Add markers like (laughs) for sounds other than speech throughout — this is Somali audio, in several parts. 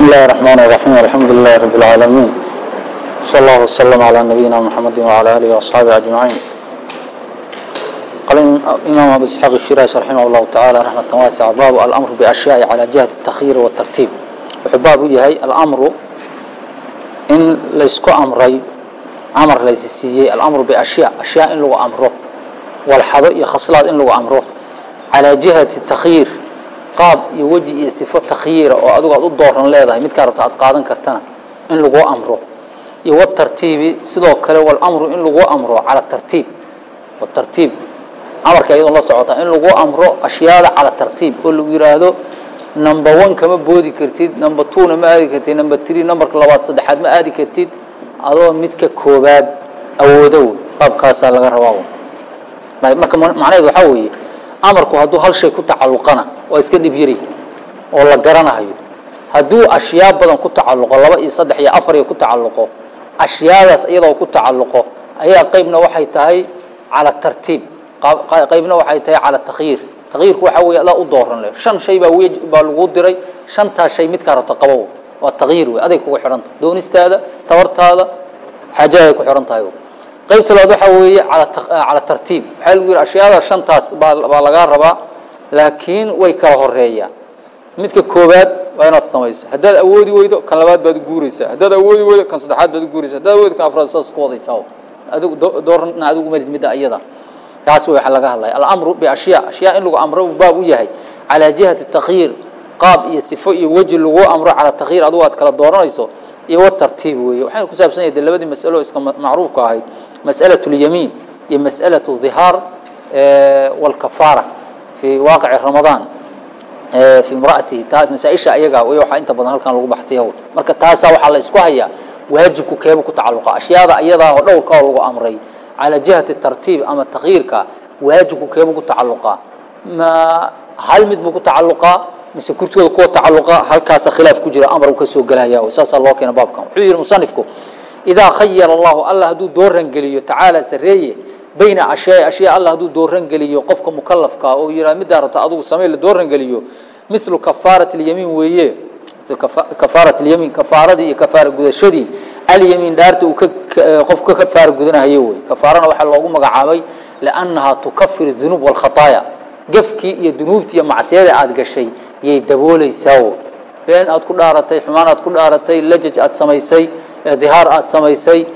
بسم الله الرحمن الرحيم الحمد لله رب العالمين صلى الله وسلم على نبينا محمد وعلى آله وأصحابه أجمعين قال الإمام أبو إسحاق الشيرازي رحمه الله تعالى رحمة واسعة باب الأمر بأشياء على جهة التخيير والترتيب وحباب يهي الأمر إن ليسكو أمري أمر ليس سيجي الأمر بأشياء أشياء إن لغو أمره والحظاء يخصلات إن لغو أمره على جهة التخيير qaab iyo weji iyo sifo takhyiira oo adigu aad u dooran leedahay midkaa rabta aad qaadan kartana in laguu amro. Iyo watartiibi sidoo kale walamru in laguu amro cala tartiib. Watartiib amarka iyadoo la socota in laguu amro ashyaada cala tartiib oo lagu yidhaahdo number one kama boodi kartid number twona ma aadi kartid number three numberka labaad saddexaad ma aadi kartid adoo midka koobaad awoodo wey qaabkaasaa laga rabaa marka macnaheed waxaa weeye amarku hadduu hal shay ku tacalluqana waa iska dhib yari oo la garanayo. Hadduu ashyaa badan ku tacalluqo laba iyo saddex iyo afar iyo ku tacalluqo ashyaadaas iyadoo ku tacalluqo ayaa qaybna waxay tahay cala tartiib qaybna waxay tahay cala takhyiir takhyiirku waxaa weeye adaa u dooran leh shan shay baa wej baa laguu diray shantaas shay midkaa rabta qabow. Waa takhyiir wey aday kugu xidhan tahay. Doonistaada tabartaada xaajadaay ku xidhan tahay qaybta labaad waxaa weeye cala tartiib. Waxaa lagu yidhi ashyaada shantaas baa lagaa rabaa laakiin way kala horeeyaan midka koobaad waa inaad samayso. Haddaad awoodi weydo kan labaad baad guuraysaa. Haddaad awoodi weydo kan saddexaad baad guuraysa haddaad awoodi kan afraad saas ku wadaysaa adigu doorna adigu malid midda iyada taas way waxa laga hadlaya. Alamru biashyaa ashyaa. In lagu amro baab u yahay. Calaa jihati takhyiir. Qaab iyo sifo iyo weji lagu amro cala takhyiir adigu aad kala dooranayso. Iyo watartiib weeye. Waxayna ku saabsan yahay de labadii masalo iska macruufka ahayd mas'alaة اlyamiin iyo mas'alaة الظihaar wاlkafaara fii waaqici ramadaan fii imraatihi taa masaaisha ayaga way waxaa inta badan halkan lagu baxtay marka taasaa waxaa la isku hayaa waajibku keeba ku tacalluqa ashyaada ayadaa oo dhowrka oo lagu amray calى jihati tartiib ama takyiirka waajibku keeba ku tacalluqaa ma hal mid buu ku tacalluqaa mise kurtooda kuwa tacalluqa halkaasa khilaaf ku jira amar uu ka soo gelaya saasaa loo keena baabkan wuxuu yihi musanifku idaa khayara allahu alla hadduu doorangeliyo tacaala sareeye bayna ashyaai ashyaa alla hadduu doorangeliyo qofka mukalafkaa oo yidhaha middaa rabta adugu samey la doorangeliyo milu kafaarat اlyamiin weeye kafaarat lyamiin kafaaradii iyo kafaara gudashadii alyamiin dhaarta uu qof ka kafaara gudanahayo wey kafaarana waxaa loogu magacaabay liannahaa tukafir dunuub wاlkhataaya gafkii iyo dunuubtii iyo macsiyada aad gashay yay daboolaysaa been aad ku dhaaratay xumaan aad ku dhaaratay lajaj aad samaysay dihaar aad samaysay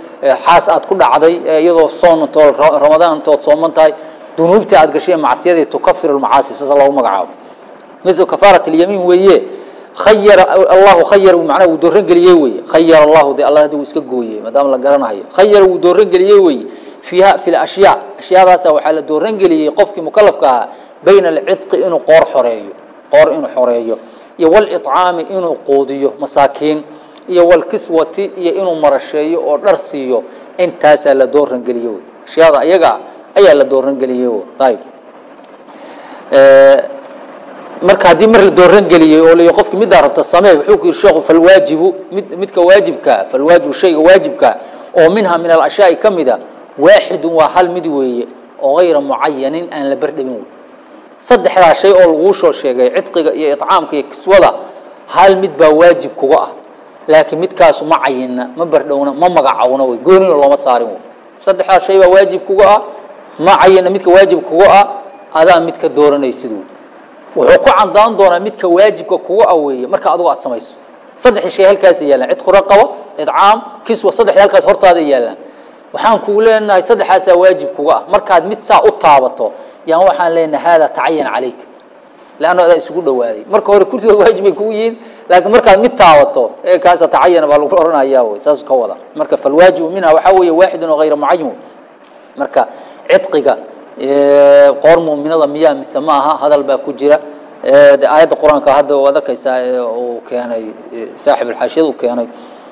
xaas aad ku dhacday iyadoo soonto ramadaantood sooman tahay dunuubtii aad gashay macsiyadii tukafir macaasi saasa loogu magacaabo mil kafaarat اlyamiin weeye khayara allahu khayar manaa wuu dooran geliyey weye khayar allahu de alla haddi uu iska gooyey maadaama la garanahayo khayara wuu dooran geliyey weye fiiha fi lashyaa ashyaadaasa waxaa la dooran geliyey qofkii mukalafka ahaa bayna alcidqi inuu qoor xoreeyo qoor inuu xoreeyo iyo wاlطcaami inuu quudiyo masaakiin iyo wlkiswati iyo inuu marasheeyo oo dhar siiyo intaasaa la dooran geliye wy ashyaada ayaga ayaa la dooran geliye ayb marka haddii mar la dooran geliyey oo l qofki middaa rabta samee wuxuu ku yihi sheekhu falwaajibu mid midka waajibkaa falwaajibu shayga waajibkaa oo minha min alashyaai ka mida waaxidun waa hal mid weeye oo gayra mucayanin aan la berdhabin wey saddexdaa shay oo laguu soo sheegay cidqiga iyo iطcaamka iyo kiswada hal mid baa waajib kuga ah laakiin midkaasu ma cayinna ma berdhowna ma magacawna wey goonina looma saarin wey saddexdaa shay baa waajib kuga ah. Ma cayinna midka waajib kuga ah adaa midka dooranaysid wuxuu ku cadaan doonaa midka waajibka kuga ah weeye. Marka adugu aad samayso. Saddexda shay halkaasa yaallaan cidqu raqaba idcaam kiswa saddexda halkaas hortaada yaallaan waxaan kugu leenahay saddexaasaa waajib kuga ah. Markaad mid saa u taabato yaan waxaan leenahay haadaa tacayan calayk leanno adaa isugu dhawaaday marka hore kursigood waajib bay kugu yihiin laakiin markaad mid taabato ee kaasa tacayana baa lagu ohanaya wy saas ka wada marka falwaajibu minha waxaa weeye waaxidun oo hayra mucayin marka cidqiga qoor muuminada miyaa mise ma aha hadal baa ku jira aayadda qur'aanka hadda waad arkaysaa uu keenay saaxib alxaashiyad uu keenay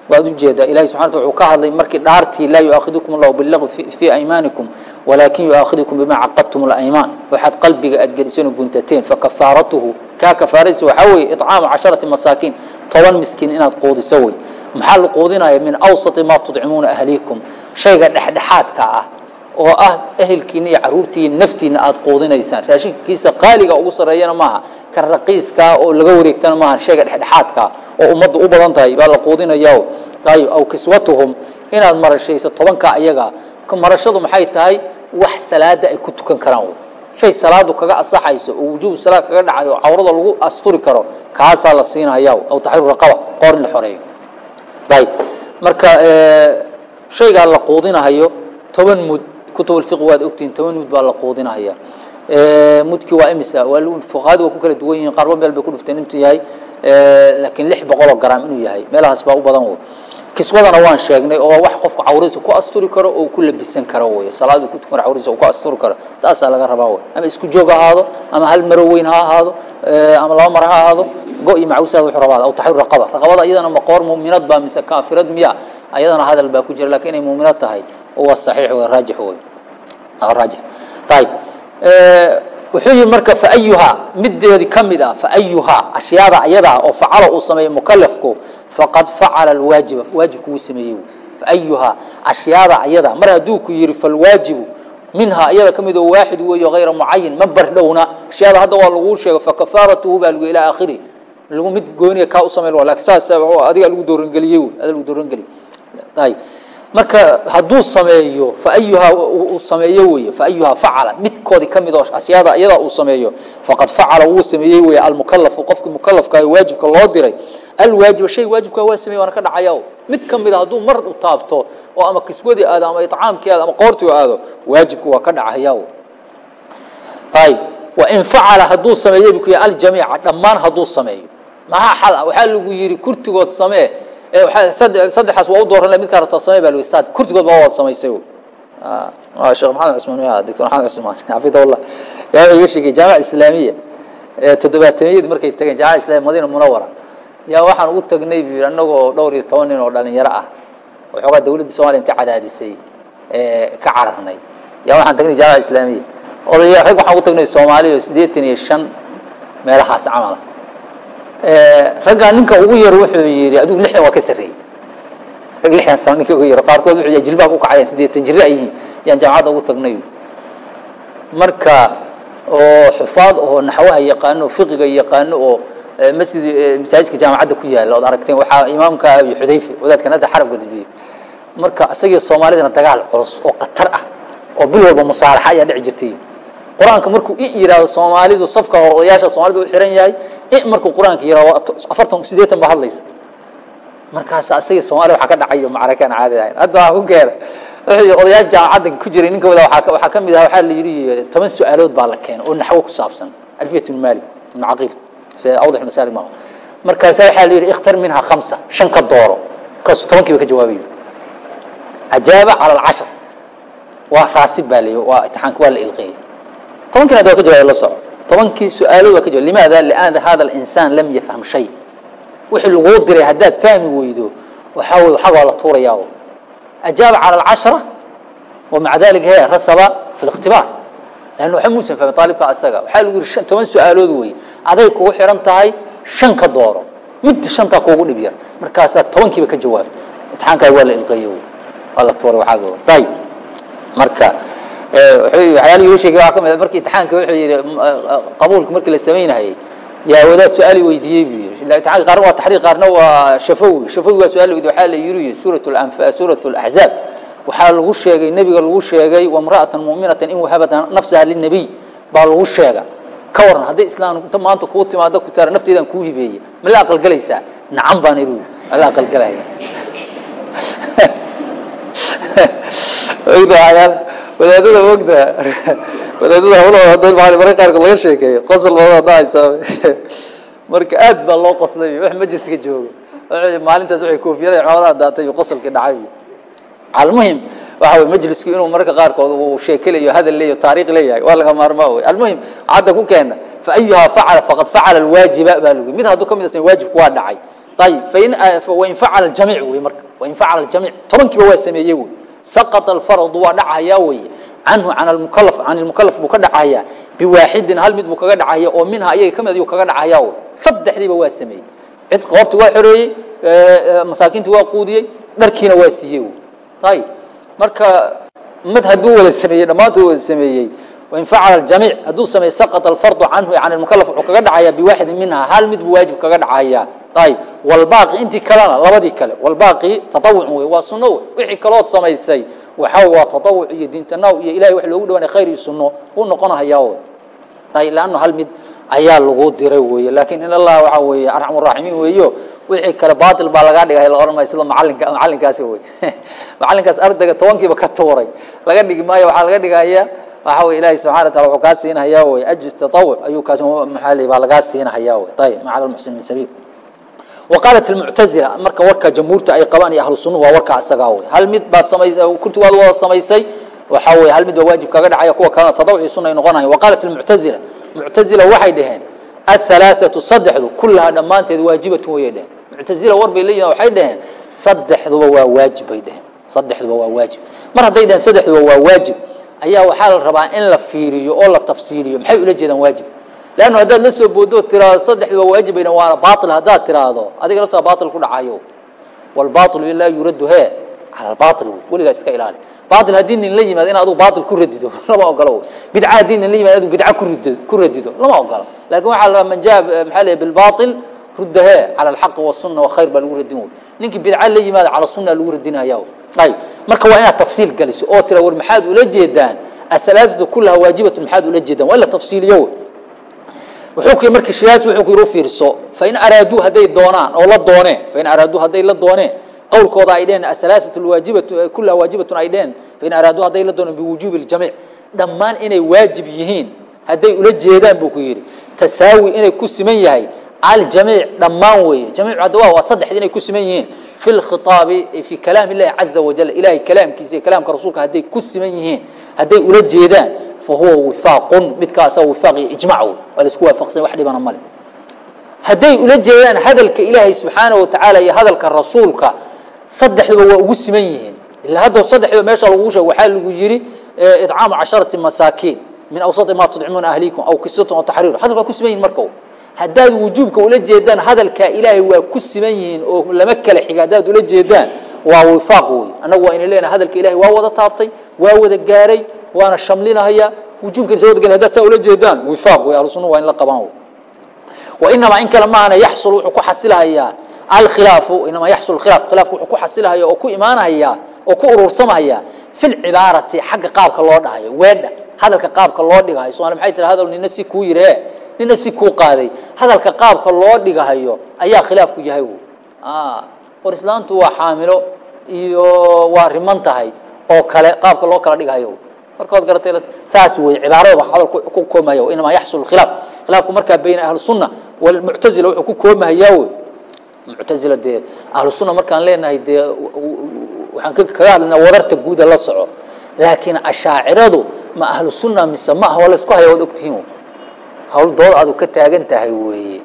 waad u jeedaa ilahi subxana wata wuxuu ka hadlay markii dhaartii laa yu'aakidukum allahu bilagwi fii aymaanikum walaakin yu'aakidukum bima caqadtum alaymaan. Waxaad qalbiga aad geliseen oo guntateen fakafaaratuhu kaa kafaaradiisa waxaa weeye icaamu casharati masaakiin toban miskiin inaad quudiso wey maxaa la quudinaya? Min awsati maa tudcimuuna ahliikum. Shayga dhexdhexaadka ah oo ah ehelkiina iyo caruurtiina naftiina aada quudinaysaan. Raashinkiisa qaaliga ugu sarreeyana maaha kan raqiiskaa oo laga wareegtana maaha shayga dhexdhexaadkaa oo ummadda u badan tahay baa la quudinayaa ayib aw kiswatuhum inaad marashayso tobankaa ayaga. Marashadu maxay tahay? Wax salaada ay ku tukan karaan. Shay salaadu kaga asaxayso oo wujuubu salaad kaga dhacayo cawrada lagu asturi karo kaasaa la siinaya aw taxriiru raqaba qoor in la xoreeyo. Ayib marka shaygaa la quudinahayo toban mud kutubulfiqi waad ogtihiin toban mud baa la quudinahaya mudkii waa imisa? Waa fuqahadu waa ku kala duwan yihiin qaarba meel bay ku dhufteen intuu yahay laakiin lix boqoloo garam inuu yahay. Meelahaas baa u badan wey kiswadana waan sheegnay oo wax qofka cawradiisa ku asturi karo oo ku labisan karo wey salaadu ku tukan cawradiisa uu ku asturi karo. Taasaa laga rabaa wey ama isku joog ha ahaado ama hal maro weyn ha ahaado ama laba maro ha ahaado go iyo macawsaada wuxuu rabaa. Aw taxriir raqaba. Raqabada iyadana ma qoor muuminad baa mise kaafirad miya ayadana hadal baa ku jira laakiin inay muuminad tahay waa saxiix wey raajix wey raajix. Ayib wuxuu yihi marka faayuhaa mideedi ka mid ah faayuhaa ashyaada ayadaa oo facala uu sameeyey mukalafku faqad facala alwaajiba waajibku wuu sameeyey. Faayuhaa ashyaada ayada mar hadduu ku yihi falwaajibu minhaa iyada ka mid oo waaxid weeyo hayra mucayin ma bardhowna ashyaada hadda waa laguu sheego fakafaaratuhu baa lagu ilaa aakhiri. Lagu mid gooniya kaa u samayn laakiin saas adiga lagu doorangeliyey ada lagu doorangeliy ayib marka hadduu sameeyo faayuhaa uu sameeyo wey faayuhaa facala midkoodii ka mid oo ashyaada iyadaa uu sameeyo faqad facala wuu sameeyey wey almukalafu qofkii mukalafka waajibka loo diray. Alwaajiba shay waajibka waa samey waana ka dhacaya mid ka mid a hadduu mar u taabto oo ama kiswadii aado ama icaamkii aado ama qoortii aado waajibku waa ka dhacaya ayib wain facala hadduu sameeyey bu ku aljamiica dhammaan hadduu sameeyo. Maxaa xal ah? Waxaa lagu yihi kurtigood samee saddexaas waa u dooran midkaa rabtaa samee baa lg sad kurtigood baa waad samaysay sheekh maxamed cismaan miya doctor maxamed cismaan. (laughs) Xafidahullah yaa iga sheegay jaamica islaamiya. Toddobaatamiyadii markay tageen jaamica islamiya madiina munawara yaa waxaan ugu tagnay bu yidhi annagoo dhowr iyo toban nin oo dhalinyaro ah waxoogaa dawladda soomaliya inta cadaadisay ka cararnay. Yaa waxaan tagnay jaamica islaamiya. Odaya rag waxaan ugu tagnay soomaaliya oo siddeetan iyo shan meelahaas camala raggaa ninka ugu yar wuxuu yidhi adigu lixdan waa ka sarreeyey. Rag lixdan sano ninka ugu yar qaarkood wuxuu jilbaha ku kacayaan siddeetan jirre ay yihiin yaan jaamacadda ugu tagnay. Marka oo xufaad oo naxwaha yaqaano fiqiga yaqaano oo masjid masaajidka jaamacadda ku yaalla ood aragteen waxaa imaamka iyo xudayfe wadaadkan hadda xarabka dejiyey marka isagii soomaalidana dagaal culus oo khatar ah oo bil walba musaalaxa ayaa dhici jirtay qur'aanka markuu i yidhaahdo soomaalidu safka hor odayaasha soomaalida u xiran yahay i markuu qur'aanka yihahdo afartan sideetan baa hadlaysa. Markaas asagii soomaliya waxaa ka dhacayo macraka aan caadi ahayn. Hadda waxaa ku keena wuxuu odayaasha jaamacadda ku jiray ninka wada waxaa waxaa ka mid ah waxaa la yidhi toban su'aalood baa la keenay oo naxwo ku saabsan. Alfiyat ibn malik ibn caqiil awdax ibn salig maa markaasa waxaa la yidhi ikhtar minha khamsa shan ka dooro markaasuu tobankiiba ka jawaabayo ajaaba cala alcashar waa raasib baa la waa imtixaanka waa la ilqeeyey tobankiina hadda waa ka jawaabay la soco tobankii su'aalood waa ka jawab limaada liana hada alinsaan lam yafham shay. Wixii laguu diray haddaad fahmi weydo waxaa wey waxaga waa la tuurayaa ajaaba cala alcashara wamaca dalika he rasaba fi likhtibaar lanna waxa muusan fahmin aalibka asaga. Waxaa lagu yihi toban su'aalood wey aday kugu xihan tahay shan ka dooro. Mid shantaa kuugu dhib yar. Markaasaa tobankiiba ka jawaabta imtixaankaaga waa la ilqeeye waa la tuuray waxaaga ayib marka waxyaala igu sheegay waxaa ka mid markii imtixaanka wuxuu yidhi qabuulka markii la samaynayay yaa wadaad su'aali weydiiyey buu yidhi. Imtixaanka qaarna waa taxriiq qaarna waa shafawi. Shafawi waa su'aal weydiye waxaa la yidhi suurat lanfa suurat alaxzaab waxaa lagu sheegay nebiga lagu sheegay wamra'atan mu'minatan in wahabat nafsaha linabiy baa lagu sheega. Ka waran hadday islaan inta maanta kuu timaado ku taara nafteedaan kuu hibeeye ma la aqalgelaysaa nacan baan iru ala aqalgelaya (laughs) wadaadada ogda wadaadada hawlahooda hadda maaa marka qaarkood laga sheekeeyo qosol baa dhacaysaa marka aad baa loo qoslay wax majliska joogo. Maalintaas waxay koofiyada coodaha daatay qosolkii dhacay. Almuhim waxa wey majlisku inuu mararka qaarkood uu sheekelayo hadal leeyo taariikh leeyahay waa laga maarmaa wey almuhim cadda ku keena fa ayuhaa facala faqad facala alwaajiba baa lagu mid hadduu ka mid asan waajibku waa dhacay. Ayib fain facala aljamiic wey marka wain facala aljamiic tobankiiba waa sameeyey wey saqط alfardu waa dhacayaa weye canhu can ilmukalaf buu ka dhacayaa biwaaxidin hal mid buu kaga dhacaya oo minha ayaga ka mid ayuu kaga dhacayaa saddexdiiba waa sameeyey cid qoobti waa xoreeyey masaakiinti waa quudiyey dharkiina waa siiyey ayib marka mid hadduu wada sameeyey dhammaantood wada sameeyey wain facala jamiic hadduu sameeye saqط alfardu canhu can mukalaf wuxuu kaga dhacaya biwaaxidi minha hal mid buu waajib kaga dhacaya ayb wlbaaqi intii kalena labadii kale wlbaaqi taawuc wey waa suno wey wixii kalood samaysay waxa waa taawuc iyo diintanaw iyo ilahay wax loogu dhawaanay khayr iyo suno uu noqonahaya wey ayb lanno hal mid ayaa lagu diray wey laakiin in allah waxa weeye arxam raaximiin weeyo wixii kale bail baa lagaa dhigay la ohan maayo sida maalinka macalinkaasi wey macalinkaas ardayga tobankiiba ka tuuray laga dhigi maayo waxaa laga dhigaya waxa wey ilahi subxana watala wuxuu kaa siinahaya wey ajr taawuc ayuu kaas maaa baa lagaa siinahaya wey ayb ma cala lmuxsin min sabiil. Waqaalat almuctazila marka warka jamhuurta ay qabaan iyo ahlu waa warkaa isagaa wey hal mid baad samaysay kurtigaad wada samaysay waxa wey hal mid baa waajib kaga dhacaya kuwa kalena tadawuci sunna ay noqonayan waqaalat almuctazila muctazila waxay dhaheen ahalaaثatu saddexdu kullahaa dhammaanteed waajibatun wayay dheheen muctazila war bay leeyihiin waxay dhaheen saddexduba waa waajib bay dheheen saddexduba waa waajib. Mar hadday dhaheen saddexduba waa waajib ayaa waxaa la rabaa in la fiiriyo oo la tafsiiliyo maxay ula jeedaan waajib? Leannu haddaad la soo boodoo tiraado saddexduba waajib bayna waana baail haddaad tiraahdo. Adiga laftaa baail ku dhacayo wlbaailu laa yuraddu he. Cala wey weligaa iska ilaali. Baail haddii nin la yimaado in aduu baail ku radido (laughs) lama ogolo bidca haddii nin la yimaado adu bidca ku radido lama ogolo laakiin waxaa la rabaa man jaa maxaa ley bilbaail rudda he. Cala alxaqi wasunna wakhayr baa lagu radin wey ninkii bidca la yimaado cala sunna lagu radinaya ayb marka waa inaad tafsiil galiso oo tira war maxaad ula jeedaan ahalaaatu kullaha waajibatu maxaad ula jeedaan waa in la tafsiiliyo wuxuu marka shihaas wuxuu ku yidhi u fiirso fain araaduu hadday doonaan oo la dooneen fain araaduu hadday la dooneen qowlkooda ay dheheen ahalaaثatu lwaajibatu kullaha waajibatun ay dheheen fain araaduu hadday la dooneen biwujuubi اljamiic dhammaan inay waajib yihiin hadday ula jeedaan buu ku yidhi tasaawi inay ku siman yahay aljamiic dhammaan weeye jamiic hadda waa waa saddexda inay ku siman yihiin fi lkhitaabi fi kalaam illahi caza wajal ilahay kalaamkiisa iyo kalaamka rasuulka hadday ku siman yihiin hadday ula jeedaan fahuwa wifaaqun midkaasa wifaaq iyo ijmac wey waa la isku waafaqsanya wax dhibana male hadday ula jeedaan hadalka ilaahay subxaana wa tacaala iyo hadalka rasuulka saddexduba waa ugu siman yihiin ila hadda saddexduba meesha lagu sheeg waxaa lagu yidhi idcaamu casharati masaakiin min awsati ma tudcimuuna ahlikum aw kisatun aw taxriiru hadalka waa ku siman yihiin marka haddaad wujuubka ula jeedaan hadalka ilaahay waa ku siman yihiin oo lama kala xiga haddaad ula jeedaan waa wifaaq wey annagu waa ina leenahay hadalka ilahay waa wada taabtay waa wada gaaray waana shamlinahaya wujuubkan soo wadagel hadaad saa ula jeedaan wifaaq wey ahlu sunna waa in la qabaan wainamaa in kale maahana yaxsul wuxuu ku xasilahayaa alkhilaafu inamaa yaxsul khilaaf khilaafku wuxuu ku xasilahaya oo ku imaanahaya oo ku urursamahaya fi lcibaarati xagga qaabka loo dhahayo weedha hadalka qaabka loo dhigahayo somaali maxay tiri hadal nina si kuu yidhi e nina si kuu qaaday. Hadalka qaabka loo dhigahayo ayaa khilaafku yahay wy war islaantu waa xaamilo iyo waa riman tahay oo kale qaabka loo kala dhigahayo markood garatay saas wey cibaarada ba hadal ku koomaya inamaa yaxsul khilaaf. Khilaafku markaa bayna ahli sunna walmuctazila wuxuu ku koomahayaa wey muctazila dee ahlu sunna markaan leenahay dee waxaan kaga hadlaynaa wadarta guuda la soco. Laakiin ashaaciradu ma ahlu sunna mise ma ah waa la isku haya waad ogtihiin hawl dood aadu ka taagan tahay weeye.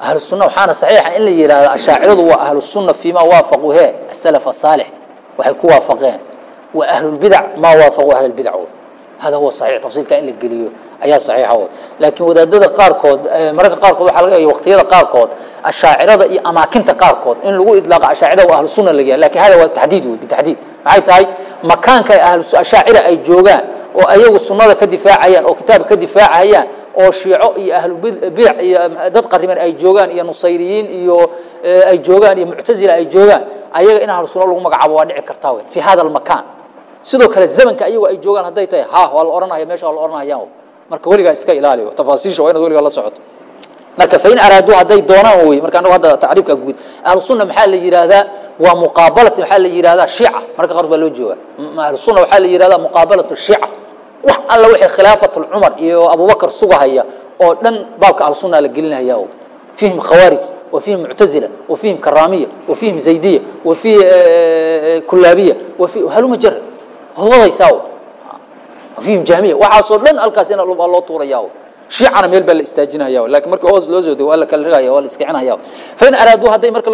Ahlu sunna waxaana saxiixa in la yidhahdo ashaaciradu waa ahlu sunna fiima waafaquu he asalaf asaalix waxay ku waafaqeen. Wa ahlulbidac maa waafaquu ahlulbidac wey hada huwa saxiix tafsiilka in la geliyo ayaa saxiixa wey laakiin wadaadada qaarkood mararka qaarkood waxaa laga waqtiyada qaarkood ashaacirada iyo amaakinta qaarkood in lagu idlaaqa ashaacirada waa ahlu sunna laga yahay laakiin hada waa taxdiid wey bitaxdiid. Maxay tahay? Makaanka ashaacira ay joogaan oo ayagu sunnada ka difaacayaan oo kitaabka ka difaacayaan oo shiico iyo ahlubidac iyo dad qariman ay joogaan iyo nusayriyiin iyo ay joogaan iyo muctazila ay joogaan ayaga in ahlu sunna lagu magacaabo waa dhici kartaa wey fi hada almakan sidoo kale zamanka ayagu ay joogaan hadday tahay ha waa la ohanaya meesha waa la ohanayaan marka weligaa iska ilaaliyo tafaasiisha waa inaad weligaa la socoto. Marka fain araaduu hadday doonaan wey marka anagu hadda tacriifka guud ahlu sunna maxaa la yidhahdaa waa muqaabalati waxaa la yidhahdaa shiica. Marka qaar baa loo jooga ahlu sunna waxaa la yidhahdaa muqaabalatu shiica wax alla wixii khilaafat cumar iyo abubakar sugahaya oo dhan baabka ahlu sunna la gelinaya fihim khawaarij wa fihim muctazila wa fihim karaamiya wa fihim zaydiya wa fihi kulaabiya wa fi haluma jara wadaysaa fihim jahmiya waxaasoo dhan halkaas in baa loo tuuraya shiicana meel baa la istaajinaya laakiin marka hoos loo soo dego waa la kala rigaya waa la iskicinaya fain araaduu hadday marka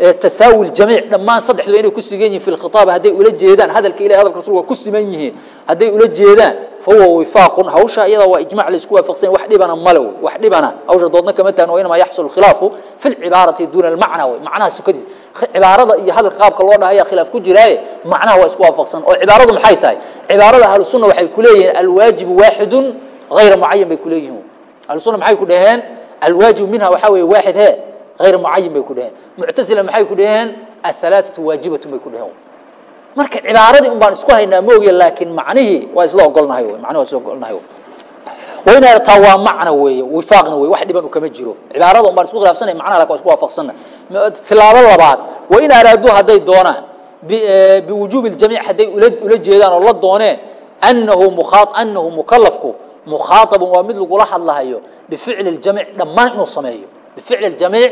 la dooneen biwujuubi ljamiic hadday ula jeedaan tasaawi ljamiic dhammaan saddexduba inay ku sugan yihiin fi lkhitaab hadday ula jeedaan hadalka ilahi hadalka rasulka ku siman yihiin hadday ula jeedaan fahuwa wifaaqun hawsha iyada waa ijmac la isku waafaqsanya wax dhibana male wey wax dhibana hawsha doodna kama taagno wa inamaa yaxsul khilaafu fi lcibaarati duuna almacna wey macnaha sukadiis cibaarada iyo hadalka qaabka loo dhahaya khilaaf ku jiraaye macnaha waa isku waafaqsan oo cibaaradu maxay tahay? Cibaarada ahlu sunna waxay ku leeyihiin alwaajibu waaxidun hayra mucayan bay ku leeyihiin. Ahlu sunna maxay ku dhaheen? Alwaajibu minha waxaa weeye waaxid he hayra mucayan bay ku dhaheen muctasila maxay ku dhaheen ahalaaثatu waajibatun bay ku dhaheen marka cibaaradii un baan isku haynaa moogiya laakiin macnihii waa isla ogolnahay macnihi waa isla ogolnahay wayn aragtaa waa macna weeye wifaaqna wey wax dhiban kama jiro cibaarada un baan isku khilaafsanay macnaha lakin waa isku waafaqsanna tilaabo labaad wa in araaduu hadday doonaan biwujuubi اljamiic hadday ula jeedaan oo la dooneen anahu mukhaa anahu mukalafku mukhaaطabun waa mid lagula hadlahayo bificli اljamiic dhammaan inuu sameeyo bificli اjamiic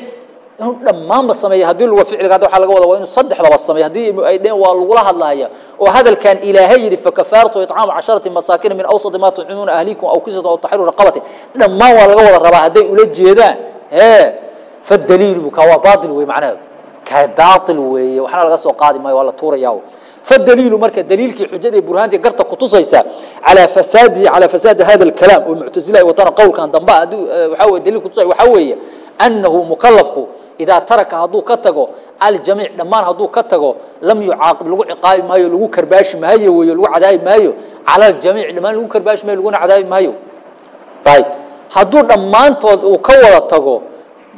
inuu dhammaanba sameeyo. Haddii luga ficliga hadda waxa laga wada waa inuu saddexdaba sameeyo. Haddii ay dheen waa lagula hadlaaya oo hadalkan ilaahay yidhi fakafaaratu icaamu casharati masaakin min awsati ma tucimuuna ahlikum aw kisatu aw taxriru raqabati. Dhammaan waa laga wada rabaa. Hadday ula jeedaan e fadaliilu kaa waa baail wey macnaheedu. Kaa baail weeye. Waxna laga soo qaadi maayo waa la tuuraya fadaliilu marka daliilkii xujadii burhaantii garta kutusaysa calaa fasaadi calaa fasaadi hada alkalaam oo muctasila ay watana qowlkan haddii waxaa weye daliil kutusay waxaa weeye annahu mukalafku idaa taraka hadduu ka tago aljamiic dhammaan hadduu ka tago lam yucaaqib lagu ciqaabi maayo lagu karbaashi maayo wey lagu cadaabi maayo cala aljamiic dhammaan lagu karbaashi maayo laguna cadaabi maayo ayb hadduu dhammaantood uu ka wada tago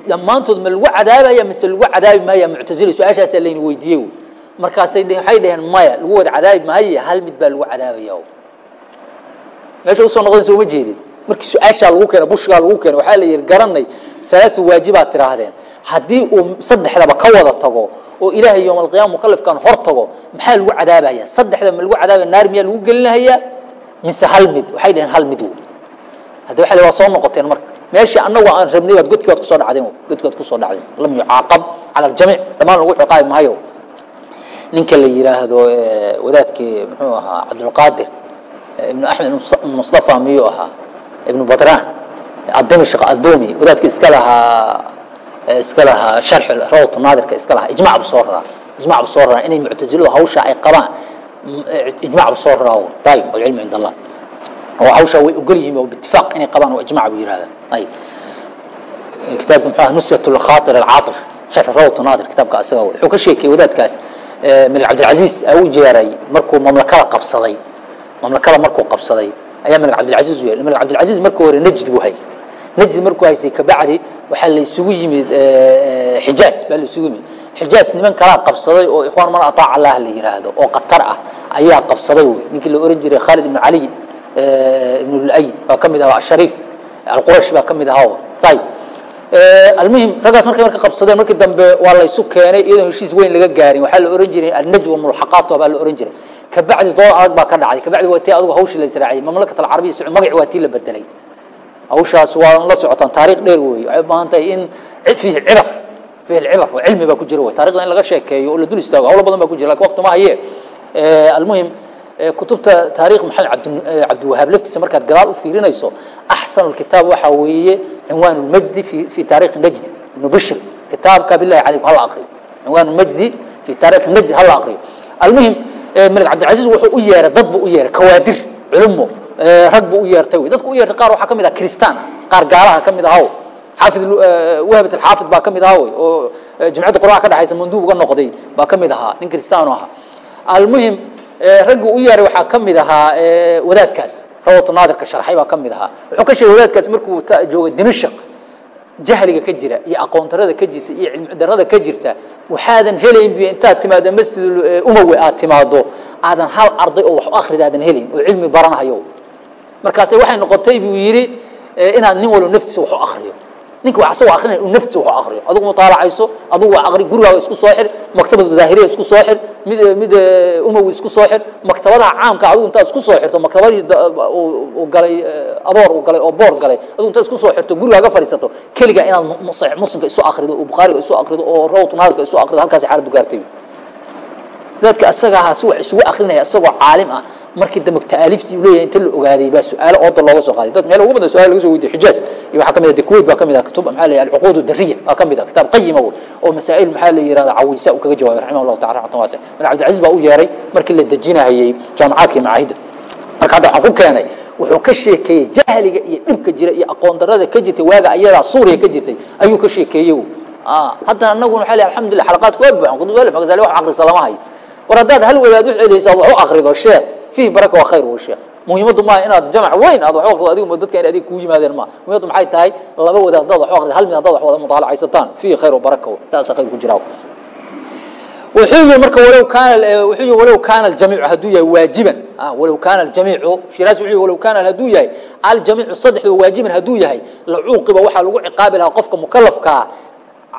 dhammaantood ma lagu cadaabaya mise lagu cadaabi maaya muctasila su'aashaasaa layna weydiiyey markaasay waxay dhaheen maya lagu wada cadaabi maayo hal mid baa lagu cadaabaya meesha u soo noqdeen soo jeedin markii su'aashaa lagu keena bushigaa lagu keena waxaa la yihi garanay alaatu waajibaad tiraahdeen haddii uu saddexdaba ka wada tago oo ilaahay yowma alqiyama mukalifkan hor tago maxaa lagu cadaabaya saddexda ma lagu cadaabaya? Naar miyaa lagu gelinahaya mise hal mid? Waxay dhaheen hal mid wey haddi waa waa soo noqoteen marka. Meeshii anagu aan rabnay baad godkii baad ku soo dhacdeen godkii baad ku soo dhacdeen lam yucaaqab cala aljamiic dhammaan lagu ciqaabi maayo. Ninka la yidhaahdo wadaadkii muxuu ahaa cabdulqaadir ibnu axmed mustafa miyuu ahaa? Ibnu badraan adimishq adomi wadaadka iska lahaa iska lahaa sharxi rawt naadirka iska lahaa. Ijmac bu soo raraa ijmac bu soo raraa inay muctaziladu hawsha ay qabaan ijmac bu soo raraa ayib walcilmu cind allah. Oo hawsha way ogol yihiin oo bitifaaq inay qabaan oo ijmac bu yihahda ayib kitaabka muxuu aha nusyat lkhaatir alcaatir sharxi rawt naadir kitaabka asaga wuxuu ka sheekayey wadaadkaas. Malik cabdilcaziz u jeeray markuu mamlakada qabsaday. Mamlakada markuu qabsaday ayaa malik cabdilcaziz u yeehay malik cabdilcaziz markii hore najd buu haystay najd markuu haystay kabacdi waxaa la isugu yimid xijaaz baa la isugu yimid. Xijaaz niman kalaa qabsaday oo ikhwaan man ataaca allah la yidhaahdo oo qatar ah ayaa qabsaday wey. Ninkii la ohan jiray khaalid ibnu cali ibnu lay baa ka mid ahaa ashariif alquraysh baa ka mid ahaa ayib almuhim raggaas markay marka qabsadeen markii dambe waa la isu keenay iyadoo heshiis weyn laga gaarin. Waxaa la ohan jiray annajwa mulxaqaatu baa la ohan jiray. Kabacdi dood adag baa ka dhacday. Kabacdi waa tii adigu hawshii la israaciyay. Mamlakat alcarabiya sacuud magaci waa tii la bedelay hawshaas waa la socotaan. Taariikh dheer weeye waxay u baahan tahay in fiihi cibar fiihi cibar oo cilmi baa ku jira wey taarikhda in laga sheekeeyo oo la dul istaago hawlo badan baa ku jira. Lakin waqti ma haye. Almuhim kutubta taarikh maxamed abd cabdiwahaab laftiisa markaad gadaal u fiirinayso axsan kitaab waxaa weeye cinwaan lmajdi fi fi taarikh najdi ibnu bishr kitaabka bilahi calaykum hala aqriyo cinwaan lmajdi fi taarikh najdi hala aqriyo almuhim malik cabdilcaziz wuxuu u yeeray dad buu u yeeray kawaadir culumo rag buu u yeertay wey. Dadku u yeertay qaar waxaa ka mid ah kristaan qaar gaalaha ka mid ahaw. Xaafid wahbat alxaafid baa ka mid ahaa wey oo jamciyadda qur'aanka ka dhexaysa manduub uga noqday baa ka mid ahaa. Nin kristaanu ahaa. Almuhim raggu u yeeray waxaa ka mid ahaa wadaadkaas. Rawatu naadirka sharxay baa ka mid ahaa. Wuxuu ka sheegay wadaadkaas markuu joogay dimashq. Jahliga ka jira iyo aqoon darada ka jirta iyo cilmi darada ka jirta waxaadan helayn bi intaad timaado masjid umawi aad timaado aadan hal arday oo wax u akhrida aadan helayn oo cilmi baranahayo markaase waxay noqotay buu yidhi inaad nin walba naftiisa wax u akriyo ninka wax asagoo akrinaya uu naftiisa wax u akriyo adigu mutaalacayso adigu wax akri gurigaaga isku soo xir maktabada daahiriya isku soo xir mid mid umawi isku soo xir maktabadaha caamka adigu intaad isku soo xirto maktabadii uu galay aboor uu galay oo boor galay adigu intaad isku soo xirto gurigaaga fadhiisato keliga inaad saxiix muslimka isu akrido oo bukhaariga isu akrido oo rawt naadika isu akrido halkaas xaaladdu gaartay. Dadka asaga ahaa si wax isugu akrinaya isagoo caalim ah markii dambe taaliiftii uu leeyahay inta la ogaaday baa su'aalo ooda looga soo qaaday. Dad meel ugu badan su'aalo laga soo weydiiyay xijaaz iyo waxaa ka mid ah kuwait baa ka mid ah kutub maxaa la yidhahda alcuquud dariya baa ka mid ah kitaab qayima wey oo masaa'il maxaa la yidhahda cawiisa uu kaga jawaabay raximah allahu tacala raxmatan waasic. Malik cabdilcaziz baa u yeeray markii la dejinahayey jaamacaadka iyo macaahidda marka hadda waxaan ku keenay wuxuu ka sheekeeyey jahliga iyo dhibka jira iyo aqoon darada ka jirtay waaga ayadaa suuriya ka jirtay ayuu ka sheekeeyey haddana anaguna waa alxamdulillah xalaqaadku waa buuxan kutub alif magazali wax akrisa lama hayo. War haddaad hal wadaad u celaysa ad wax u akrido sheekh fiih baraka waa khayr wey sheekh muhiimaddu maaha inaad jamc weyn aad akrido adigu dadka in adig kuu yimaadeen maaha muhimaddu maxay tahay laba wadaad haddaad wax u akrido hal mid haddaad wax wada mutaalacaysataan fiih khayr baraka taasa khayr ku jiraa wuxuu yihi marka walow kaana wuxuu yihi walow kaana aljamiicu hadduu yahay waajiban walow kaana aljamiicu shiraas wuxuu yihi walow kaana hadduu yahay aljamiicu saddexdu waajiban hadduu yahay lacuuqiba waxaa lagu ciqaabi lahaa qofka mukalafkaa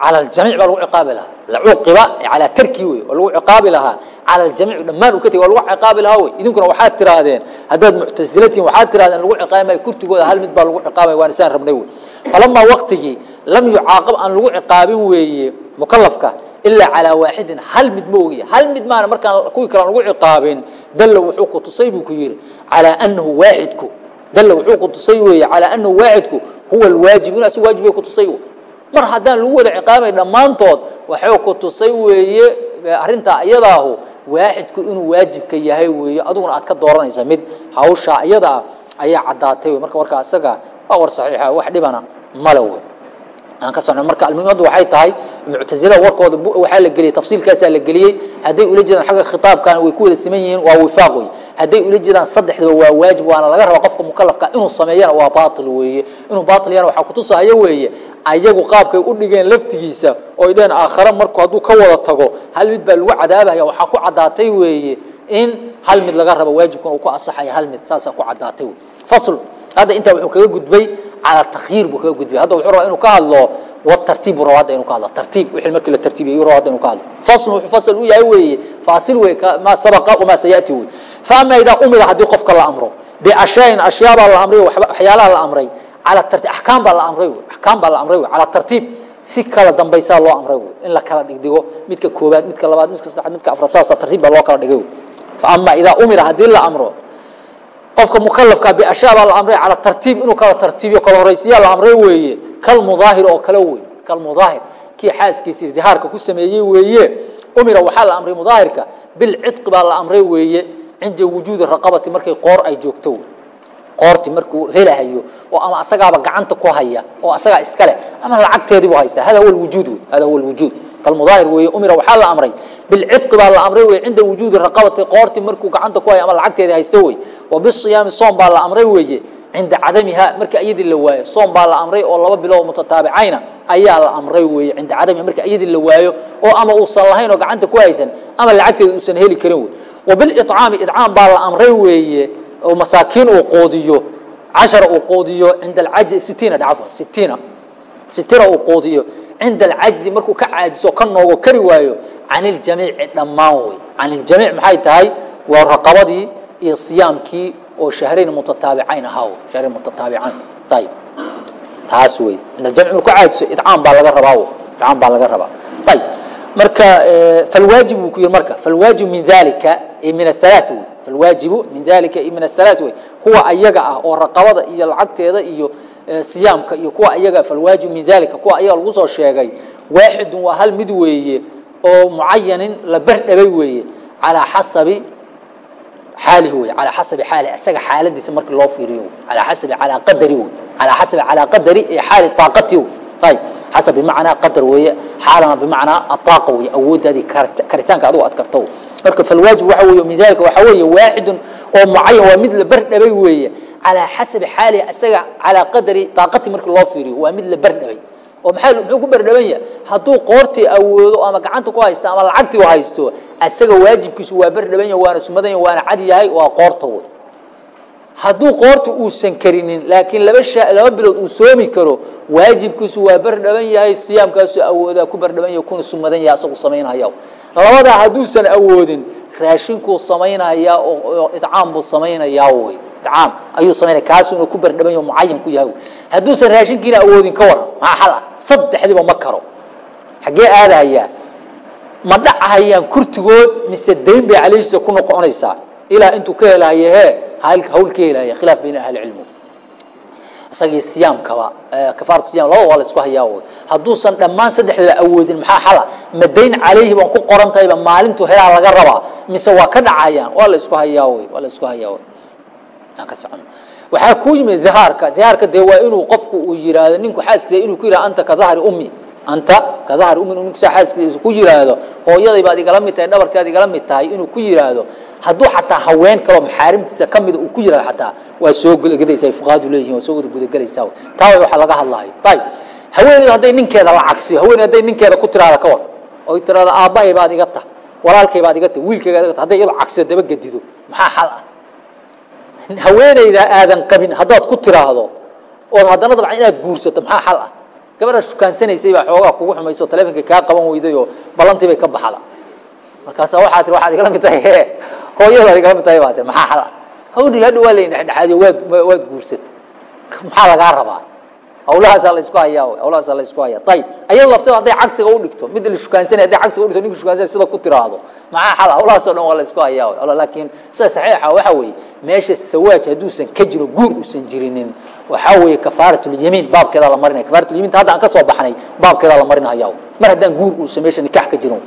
calى اjamiic baa lagu ciqaabi lahaa lacuqiba calaa tarkii wey oo lagu ciqaabi lahaa cala ljamiic dhammaan uu ka tegey oo lagu ciqaabi lahaa wey idinkuna waxaad tihaahdeen haddaad muctasila tihin waxaad tirahdeen lagu ciqaabi maayo kurtigooda hal mid baa lagu ciqaabaya waan isaan rabnay wey falamaa waqtigii lam yucaaqab aan lagu ciqaabin weeye mukalafka ilaa calaa waaxidin hal mid ma ogiya hal mid maana markaan kuwii kale aan lagu ciqaabin dalla wuxuu ku tusay buu ku yidhi calaa annahu waaxidku dalla wuxuu ku tusay weeye calaa annahu waaxidku huwa alwaajib inu asig waajib bay ku tusay mar haddaan lagu wada ciqaabay dhammaantood waxuu ku tusay weeye arrintaa iyadaahu waaxidku inuu waajibka yahay weeye. Adiguna aad ka dooranaysa mid hawshaa iyada ah ayaa caddaatay marka warkaa isaga waa war saxiixa wax dhibana male wey aan ka socno marka almuhimadu waxay tahay muctazilada warkooda waxaa la geliyey tafsiilkaasaa la geliyey hadday ula jeedaan xagga khitaabkana way ku wada siman yihiin waa wifaaq wey hadday ula jeedaan saddexdaba waa waajib waana laga rabaa qofka mukalafka inuu sameeyana waa baatil weeye. Inuu baatil yana waxaa kutusahayo weeye ayagu qaabkay u dhigeen laftigiisa oo ay dheheen aakhare marku hadduu ka wada tago hal mid baa lagu cadaabahaya waxaa ku caddaatay weeye in hal mid laga rabo waajibkuna uu ku asaxaya hal mid saasaa ku caddaatay wey fasl hadda intaa wuxuu kaga gudbay calaa takyiir buu kaga gudbiya hadda wuxuu rabaa inuu ka hadlo watartiib buu raba hadda inuu ka hadlo tartiib wixii markii la tartiibiyo yuu raba hadda inuu ka hadlo fasl wuxuu fasl u yahay weeye faasil weeye maa sabaqa wamaa sayati wey faama idaa umira haddii qofka la amro bicashayin ashyaabaa la amray waxyaalaha la amray calaa tartiib axkaam baa la amray wey axkaam baa la amray wey calaa tartiib si kala dambaysaa loo amray wey in la kala dhigdhigo midka koobaad midka labaad midka saddexaad midka afraad saasaa tartiib baa loo kala dhigay wey fa amaa idaa umira haddii la amro qofka mukalafka biashyaa baa la amray calى tartiib inuu kala tartiibiyo kala horaysiyaa la amray weeye kalmudaahir oo kale wey kalmudaahir kii xaaskiisa irtihaarka ku sameeyey weeye umira waxaa la amray mudaahirka bilcidqi baa la amray weeye cinda wujuudi raqabati markay qoor ay joogto qoorti markuu helahayo oo ama asagaaba gacanta ku haya oo asagaa iskale ama lacagteedii buu haystaa hada huwa lwujuud wey hada huwa lwujuud kalmudaahir weeye umira waxaa la amray. Bilcidqi baa la amray wey cinda wujuudi raqabati qoorti markuu gacanta ku haya ama lacagteedii haysta wey wa bisiyaami soom baa la amray weeye cinda cadamiha markii ayadii la waayo. Soom baa la amray oo laba bilood mutataabicayna ayaa la amray weeye cinda cadamiha markii ayadii la waayo oo ama uusan lahayn oo gacanta ku haysan ama lacagteeda uusan heli karin wey wa bilicaami idcaam baa la amray weeye oo masaakiin uu qoodiyo cashara uu qoodiyo cinda alcajzi sitiina dhacafan sitiina sitina uu qoodiyo cinda alcajzi markuu ka caajiso ka noogo kari waayo can iljamiici dhammaan wey can iljamiic maxay tahay waa raqabadii iyo siyaamkii oo shahrayn mutataabicayn ahaa shahrayn mutataabicayn ayib taas wey cinda aljamic markuu caajiso idcaam baa laga rabaa idcaam baa laga rabaa ayib marka falwaajib buu ku yihi marka falwaajib min dalika min ahalaa wey falwaajibu min dalika min ahalaa wey kuwa ayaga ah oo raqabada iyo lacagteeda iyo siyaamka iyo kuwa ayaga falwaajib min dalika kuwa ayaga lagu soo sheegay waaxidun waa hal mid weeye oo mucayanin la berdhabay weeye calaa xasabi xaalihi wey calaa xasabi xaali isaga xaaladiisa markii loo fiiriyo calaa xasabi calaa qadari wey calaa xasabi calaa qadari ee xaali taaqati wey ayib xasab bimacnaa qadar weeye xaalana bimacnaa ataaqa wey awooddaadii karitaanka adigu aad karto marka falwaajib waxa weeye min dalika waxaa weeye waaxidun oo mucayan waa mid la berdhabay weeye. Calaa xasabi xaalihi isaga calaa qadari taaqati markii loo fiiriyo waa mid la berdhabay oo maxaa muxuu ku berdhaban yahay? Hadduu qoortii awoodo ama gacanta ku haysto ama lacagtii u haysto isaga waajibkiisu waa berdhaban yahay waana sumadan yahay waana cad yahay waa qoorta wey hadduu qoorta uusan karinin laakiin laba sha laba bilood uu soomi karo waajibkiisu waa berdhaban yahay siyaamkaasu awoodaa ku berdhaban yahay kuna sumadan yahay asagu samaynhaya labadaa hadduusan awoodin raashinkuu samaynayaa oo idcaam buu samaynayaa wey idcaam. Ayuu samaynaya kaasuna ku berdhaban yaho mucayan ku yahay hadduusan raashinkiina awoodin ka waran maxaa xal ah? Saddexdiiba ma karo. Xaggee aadahayaa ma dhacahayaan kurtigood mise dayn bay caleyshiisa ku noqonaysaa? Ilaa intuu ka helahaye hee hawl ka helaya khilaaf bayna ahli cilmi isagii siyaamkaba kafaaratu siyam laba waa la isku hayaa wey hadduusan dhammaan saddexdaba awoodin maxaa xala? Ma dayn calayhi baan ku qoran tahayba maalintuu helaa laga rabaa. Mise waa ka dhacayaan? Waa la isku hayaa wey waa la isku hayaa wey aan ka socono waxaa ku yimid dahaarka dahaarka dee waa inuu qofku uu yidhaahdo ninku xaaskiisa inuu ku yidhahdo anta ka dahri ummi. Anta ka dahar umin ninkusaa xaaskiisa ku yiraahdo. Hooyaday baad igala mid tahay dhabarkaad igala mid tahay inuu ku yiraahdo hadduu xataa haween kaloo maxaarimtiisa ka mida uu ku yiraahdo xataa waa soo gudagedaysaa fuqaadu leeyihiin waa soo wada gudagelaysaa taa waxa laga hadlaayo ayib haweeneydu hadday ninkeeda la cagsiyo haweeney hadday ninkeeda ku tiraahdo ka war oy tiraahdo aabbahay baad iga tah walaalkay baad iga tah wiilkayga iga tah hadday iyadu cagsiyo daba gedido maxaa xal ah? Haweeneyda aadan qabin haddaad ku tiraahdo ood haddana dabcan inaad guursato maxaa xal ah? Gabadha shukaansanaysay baa xoogaa kugu xumayso taleefonka kaa qaban weyday oo ballantii bay ka baxda markaasa waxaa tii waxaad igala mid tahay tahay baa tii maxaa xal ah hawdhi hadha waa laydin dhexdhexaadiyo waad waad guursat maxaa lagaa rabaa? Hawlahaasaa la isku hayaa hawlahaasaa la isku hayaa. Ayib ayada lafteeda hadday cagsiga u dhigto mid la shukaansanaya hadday cagsiga u dhigto ninka shukaansanaya sida ku tiraahdo. Maxaa xal hawlahaasoo dhan waa la isku hayaa laakiin sida saxiixa waxa weeye meesha sawaaj hadduusan ka jiro guur uusan jirinin waxaa weeye kafaaratulyamiin baabkeedaa la marinaya kafaaratulyamiinta hadda aan ka soo baxnay baabkeedaa la marinaya mar haddaan guur uusan meesha nikax ka jirin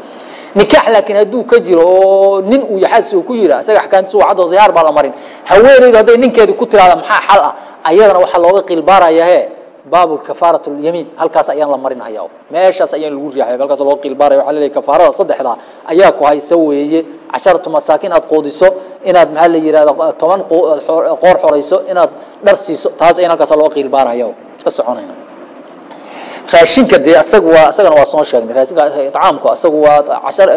nikax laakiin hadduu ka jiro oo nin uu yaxaas uu ku yira isaga axkaamtiisa waa cadoo dihaar baa la marin. Haweeneydu hadday ninkeedi ku tiraahda maxaa xal ah? Ayadana waxaa looga qilbaaraya he baabu kafaarat lyamiin halkaas ayaan la marinhaya meeshaas ayaan lagu riixaya halkaas loo qilbaaraya waxaa leleeyahay kafaarada saddexda ayaa ku haysa weeye. Casharatu masaakin aad qoodiso inaad maxaa la yihahda toban qoor xorayso inaad dhar siiso. Taas ayaan halkaas loo qilbaaraya ka soconayna raashinka dee asaga waa isagana waa soo sheegnay. Raashinka icaamku asagu waa cashar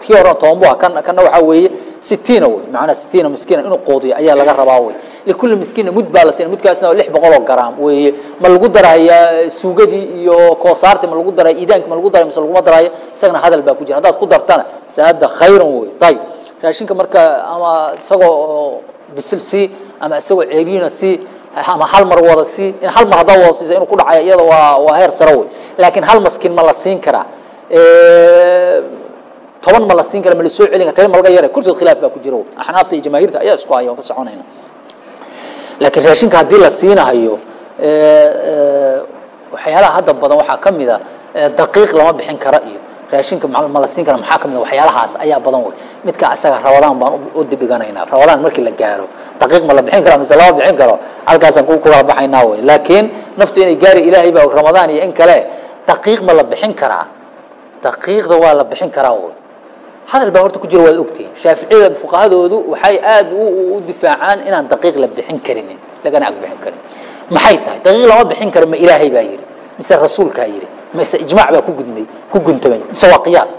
kii hore bu kan kana waxaa weeye sitiina wey. Macnaa sitiina miskiina inuu qoodiyo ayaa laga rabaa wey. Likulli miskiina mud baa la siina mudkaasna waa lix boqol oo garaam weeye. Ma lagu daraya suugadii iyo koosaartii ma lagu daraya iidaanki ma lagu daraya mise laguma daraayo isagana hadal baa ku jira. Haddaad ku dartana saada khayran wey. Ayib raashinka marka ama isagoo bisil sii ama isagoo ceeriina sii ama hal mar wada sii in hal mar haddaa wada siisa inuu ku dhacay iyada waa waa heer sare wey. Laakiin hal maskin ma la siin karaa toban ma la siin kara ma la soo celin kara tani ma laga yaray kurtood khilaaf baa ku jira wey. Axnaafta iyo jamaahiirta ayaa isku haya waan ka soconayna. Laakiin raashinka haddii la siinahayo waxyaalaha hadda badan waxaa ka mid a daqiiq lama bixin kara iyo raashinka ma la siin kara maxaa ka mid a waxyaalahaas? Ayaa badan wey. Midka isaga rabadaan baan u dibdhiganaynaa rabadaan markii la gaaro. Daqiiq ma la bixin kara mise lama bixin karo. Halkaasaan ku kula baxaynaa wey. Laakiin naftu inay gaari ilaahay baa ramadaan iyo in kale. Daqiiq ma la bixin karaa. Daqiiqda waa la bixin karaa wey. Hadal baa horta ku jira waad ogtihiin shaaficiyada fuqahadoodu waxay aad u difaacaan inaan daqiiq la bixin karinin. Lagana ag bixin karin. Maxay tahay? Daqiiq lama bixin karo ma ilaahay baa yidhi. Mise rasuulkaa yidhi mise ijmaac baa ku gudmay ku guntamay mise waa qiyaas.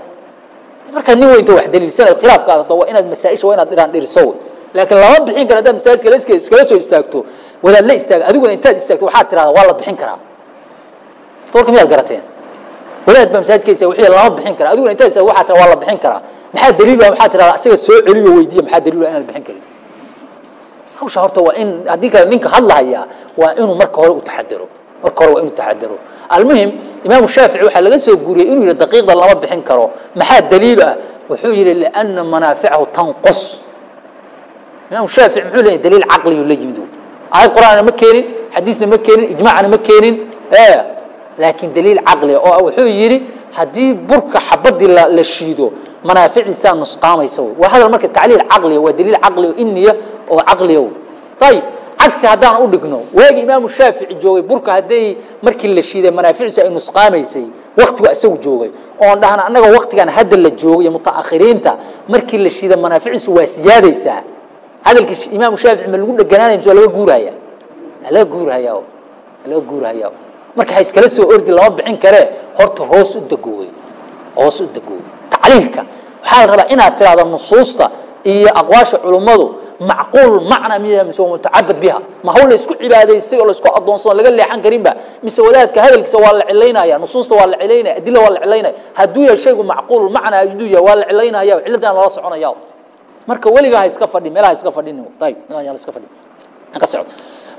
Markaad nin weynta wax daliilsanad khilaafkaada waa inaad masaaisha waa inaad dhiraan dhiriso wey laakiin lama bixin karo haddaad masaajidka la iska iskala soo istaagto wadaad la istaaga adiguna intaad istaagto waxaad tirahdaa waa la bixin karaa. Doorka miyaad garateen? Wadaad baa masaajidkaysa wixii lama bixin kara adiguna intaad istaagto waxaad tirahdaa waa la bixin karaa. Maxaa daliil ah waxaad tirahdaa isaga soo celiyo weydiiya maxaa daliil ah inaan bixin karin? Hawsha horta waa in haddii kale ninka hadlahayaa waa inuu marka hore u taxadaro marka hore waa inuu taxadaro. Almuhim imaamu shaafici waxaa laga soo guuriyey inuu yidhi daqiiqda lama bixin karo. Maxaa daliil ah? Wuxuu yidhi liana manaaficahu tanqus. Imaamu shaafici muxuu leeyahy daliil caqliyu la yimid. Aayad qur'aanna ma keenin xadiisna ma keenin ijmaacna ma keenin. Laakiin daliil caqliga oo wuxuu yidhi haddii burka xabadii la shiido manaaficdiisaa nusqaamaysa waa hadal marka tacliil caqliga waa daliil caqli oo iniya oo caqliga ayib cagsi haddaan u dhigno. Waagi imaamu shaafici joogay burka hadday markii la shiiday manaaficdiisu ay nusqaamaysay waktigu isagu joogay. Oon dhahna annaga waktigan hadda la joogay mutaakhiriinta markii la shiiday manaaficdiisu waa siyaadaysaa. Hadalkii imaamu shaafici ma lagu dheganaanaya mise waa laga guuraya laga guurhaya laga guurhaya marka ha iskala soo ordi lama bixin karee horta hoos u degooy hoos u degooy tacliilka. Waxaa la rabaa inaad tirahdo nusuusta iyo aqwaasha culummadu macquul macna miya mise mutacabad biha. Ma hawl la isku cibaadaystay oo la isku adoonsado laga leexan karinba mise wadaadka hadalkiisa waa la cilaynaya nusuusta waa la cilaynaya adila waa la cilaynaya hadduu yahay shaygu macquul macna hadduu yahay waa la cilaynaya ciladana lala soconaya marka weligaa ha iska fadhi meelaha iska fadhin. Ayib meelaha yaa iska fadhi ka socdo.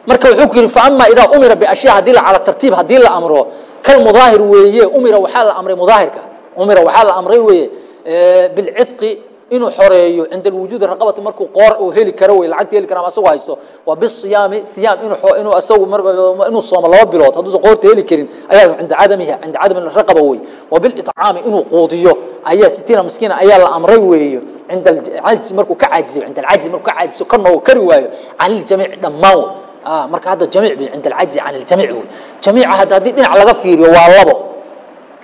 Marka wuxuu ku yidhi faama idaa umira biashyaa haddii la cala tartiib haddii la amro kal mudaahir weeye umira waxaa la amray mudaahirka umira waxaa la amray weeye bilcidqi inuu xoreeyo cinda alwujuudi raqabati markuu qoor uu heli karo wey lacagta heli kara ama asagoo haysto waa bisiyaami siyaam inuu asagu inuu soomo laba bilood hadduusan qoorta heli karin ayaa cinda cadamiha cinda cadami raqaba wey wa bilitcaami inuu quudiyo ayaa sitiina miskiina ayaa la amray weeyo. Cinda alcajzi markuu ka caajiso cinda alcajzi markuu ka caajiso ka noogo kari waayo can iljamiici dhammaan wey marka hadda jamiic bi cinda alcajzi can iljamiic wey jamiica hadda haddii dhinac laga fiiriyo waa labo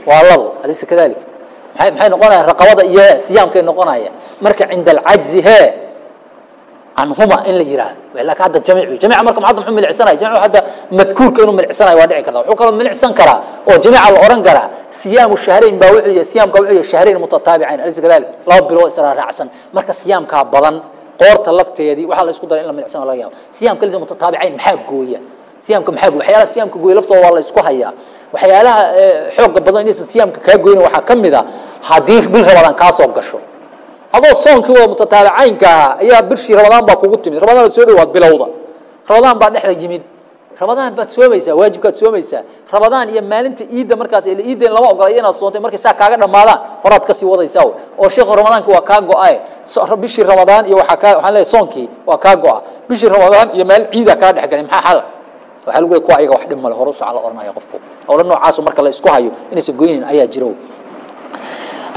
waa labo alaysa kadalik maxay noqonaya raqabada iyo siyaamkay noqonaya. Marka cinda alcajzi he canhuma in la yihahdo laakiin hadda jamic jamica marka hadda muxuu milicsanaya jamic hadda madkuurka inuu milicsanayo waa dhici karta wuxuu kaloo milicsan karaa oo jamica la ohan karaa siyaamu shahrayn baa wuxuu yahay siyaamka wuxuu yahay shahrayn mutataabicayn alaysa kadalik laba bilood israa raacsan marka siyaamkaa badan qoorta lafteedii waxaa la isku daray in la milicsano laga yaabo. Siyaamka lisa mutataabicayn maxaa gooya siyaamka maxaa waxyaalaha siyaamka gooya laftooda waa la isku hayaa. Waxyaalaha xooga badan inaysan siyaamka kaa goyna waxaa ka mid a haddii bil ramadaan kaa soo gasho. Adoo soonkii wada mutataabicaynka ahaa ayaa bishii ramadaan baa kugu timid. Ramadaan soo dhawaad bilowda. Ramadaan baa dhexda yimid. Ramadaan baad soomaysaa waajibkaad soomaysaa ramadaan iyo maalinta iidda markaad iidda lama ogolay inaad soontay markay saa kaaga dhammaadaan horaad ka sii wadaysaa oo. Sheekhu ramadaanki waa kaa go-ae bishii ramadaan iyo waaa kaa waxaan leeyahay soonkii waa kaa go-a bishii ramadaan iyo maalin ciida kaa dhexgalay maxaa xala waxaa lagu leey kuwa ayaga wax dhib male hore usoca la oranaya qofku howla noocaasu marka la isku hayo inaysan goynin ayaa jira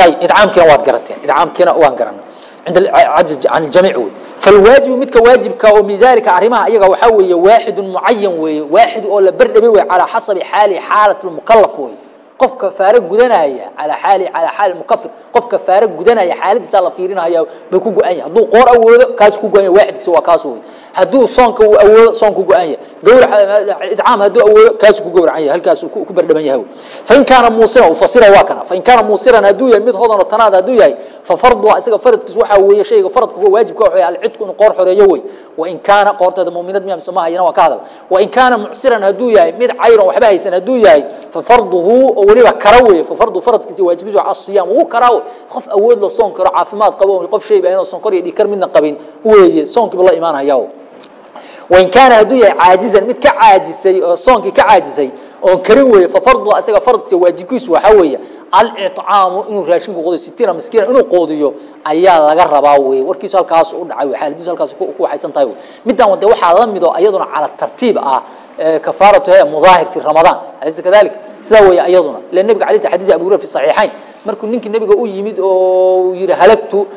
ayib idcaamkiina waad garateen idcaamkiina waan garanay عند العجز عن الجميع وي فالواجب مدك واجب كاو من ذلك أرمها أيها وحوي واحد معين وي واحد أو لبرد وي على حسب حال حالة المكلف وي qof kafaaro gudanaya calaa xaali calaa xaali mukafir qof kafaaro gudanaya xaaladiisaa la fiirinaya bay ku go-an yahay. Hadduu qoor awoodo kaas ku go-an yahay. Waaxidkiisa waa kaas wey hadduu soonka uu awoodo soon ku go-an yahay. Gawrac idcaam hadduu awoodo kaasuu ku gawracan yahay. Halkaasuu ku berdhaman yahay. Fain kaana muusiran uu fasira waa kana. Fain kaana muusiran hadduu yahay mid hodan oo tanaada hadduu yahay fa farduha isaga faradkiisu waxaa weeye shayga faradka kuwa waajibka waxay alcidku inuu qoor xoreeyo wey wain kaana qoorteeda muuminad miyaa mise ma hayana waa ka hadal. Wain kaana mucsiran hadduu yahay mid cayron waxba haysan hadduu yahay fa farduhu weliba kara wey ardu aradkiis waajibis asiyaam wuu karaa wey qof awood la soon karo caafimaad qabo qof shayba inuu sonkor iyo dhikar midna qabin weeye soonkiibu la imaanaya wain kaana hadduu yahay caajizan mid ka caajisay oo soonkii ka caajisay oon karin weeye fafardu isaga fardsi waajibkiisu waxaa weeye alcicaamu inuu raashinku quudiyo sitiina miskiina inuu quudiyo ayaa laga rabaa weye warkiisu halkaas u dhacay xaaladiisu halkaas ku waxaysan tahay middan wade waxaa la midoo iyaduna cala tartiib ah kafaaratuha mudaahir fi ramadaan alaysa kadalik? Sidaa weeye iyaduna ila nebiga alay xadisi abi hurera fi saxiixayn markuu ninkii nebiga u yimid oo uu yidhi halagtu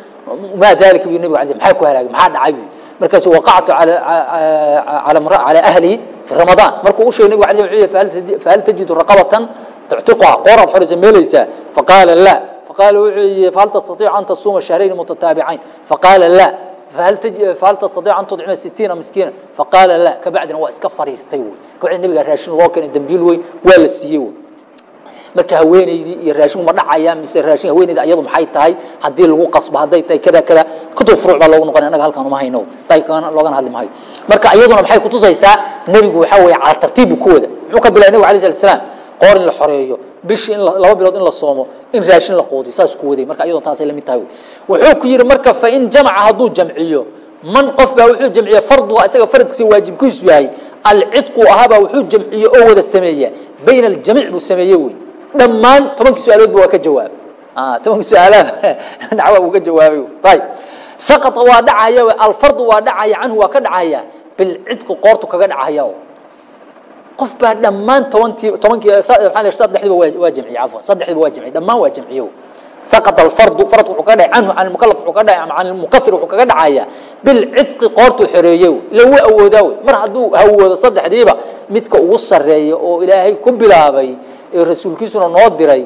maa dalika bu nebig alay maxaa ku halaagay? Maxaa dhacay? Bu markaasu waqactu calaa ahlihi fi ramadaan markuu u sheegay nebig alay wuxuu yihi fahal tajidu raqabatan tuctiquha qooraad xoraysa meelaysaa. Faqaala laa faqaala wuxuu yihi fahal tastatiicu an tasuuma shahrayn mutataabicayn faqaala laa hal tastaic an tucima sitiina miskiina faqaala la kabacdina waa iska fariistay wy kabacdi nabiga raashin loo keenay dambiil weyn waa la siiyey wy marka haweenaydii iyo raashin ma dhacaya mise raashin haweenayda ayadu maxay tahay haddii lagu qasbo hadday tahay kada kada kutub furuuc baa loogu noqonaya anaga halkan uma hayno loogana hadli maayo marka iyaduna maxay kutusaysaa nebigu waxaa weeye calaa tartiibu ku wada muxuu ka bilay nebigu alai slat slaam qoor in la xoreeyo bishi in laba bilood in la soomo in raashin la qoodiyo saas ku waday marka ayaduna taas ay la mid tahay. Wuxuu ku yiri marka fa in jamaca haduu jamciyo man qof baa wuxuu jamciyo fardu isaga faradkiisa waajibkiisu yahay. Al-idqu ahaba wuxuu jamciyo oo wada sameeya bayna al-jami' bu sameeyo weey dhammaan tobankii su'aalood ba waa ka jawaab. Tobankii su'aalaad (laughs) dacwa uu ka jawaabay. Ayb saqata waa dhacaya alfardu waa dhacaya canhu waa ka dhacaya. Bilcidqi qoortu kaga dhacaya qof baa dhammaan tobankii tobankii maxaa saddexdiiba waa jamciyey cafwan saddexdiiba waa jamciyey dhammaan waa jamciyow saqata alfardu faradku wuxuu kaga dhacay canhu can almukallaf wuxuu kaga dhacay can almukafir wuxuu kaga dhacayaa bilcidqi qoortuu xoreeyew ila wuu awoodaa wey mar hadduu awoodo saddexdiiba midka ugu sarreeya oo ilaahay ku bilaabay ee rasuulkiisuna noo diray